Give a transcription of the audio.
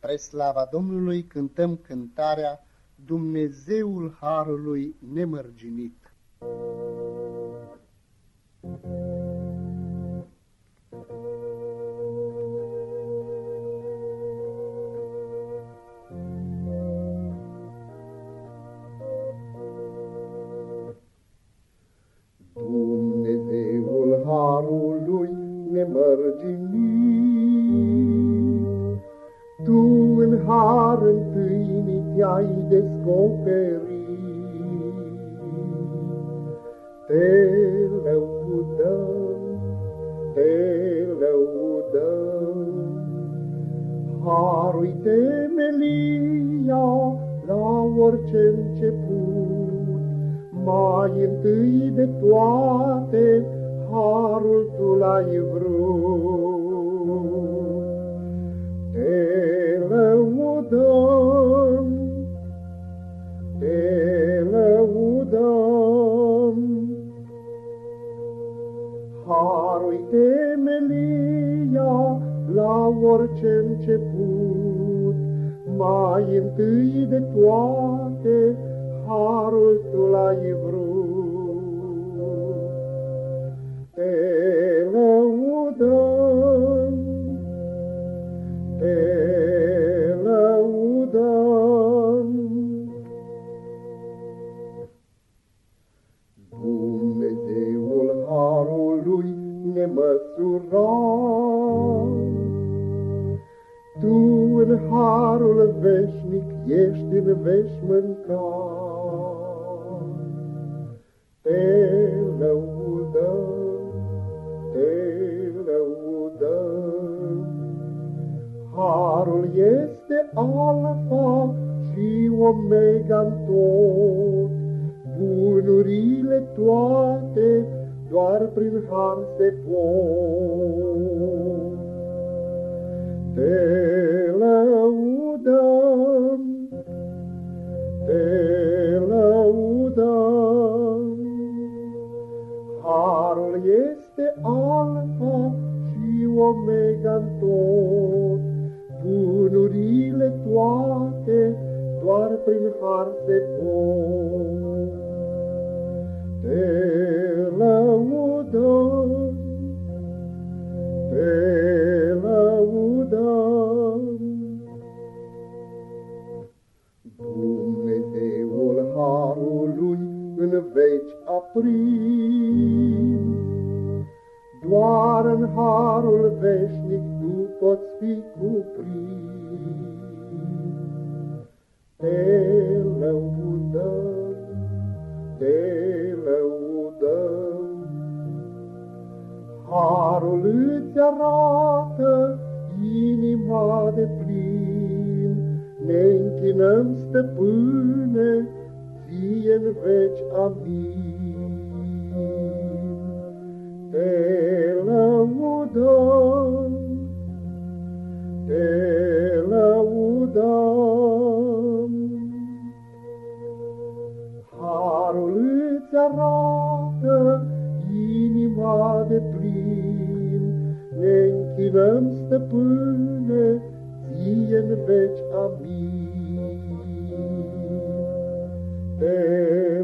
Spre slava Domnului cântăm cântarea Dumnezeul Harului nemărginit. Dumnezeul Harului nemărginit în har întâi te-ai descoperit. Te lăudăm, te lăudăm, harul temelia la orice început, mai întâi de toate harul tu l-ai vrut. Harul temelia la orice început, mai întâi de toate, harul tu l-ai vrut. Harului nemăsurat. Tu în harul veșnic ești în veșmâncat. Te lăudăm, te lăudăm. Harul este alfa și omega tot, bunurile toate doar prin har se pot. Te lăudăm, te lăudăm, harul este alfa și omega în tot, bunurile toate doar prin har se pot. Te lăudăm, te lăudăm. Dumnezeul Harului în veci aprins, doar în Harul veșnic tu poți fi cuprins. Te lăudăm, îți arată inima de plin, Ne închinăm, stăpâne, ție în veci amin. Te lăudăm, te lăudăm. Harul îți arată inima de plin, ne închinăm, stăpâne, ție în veci, amin. Te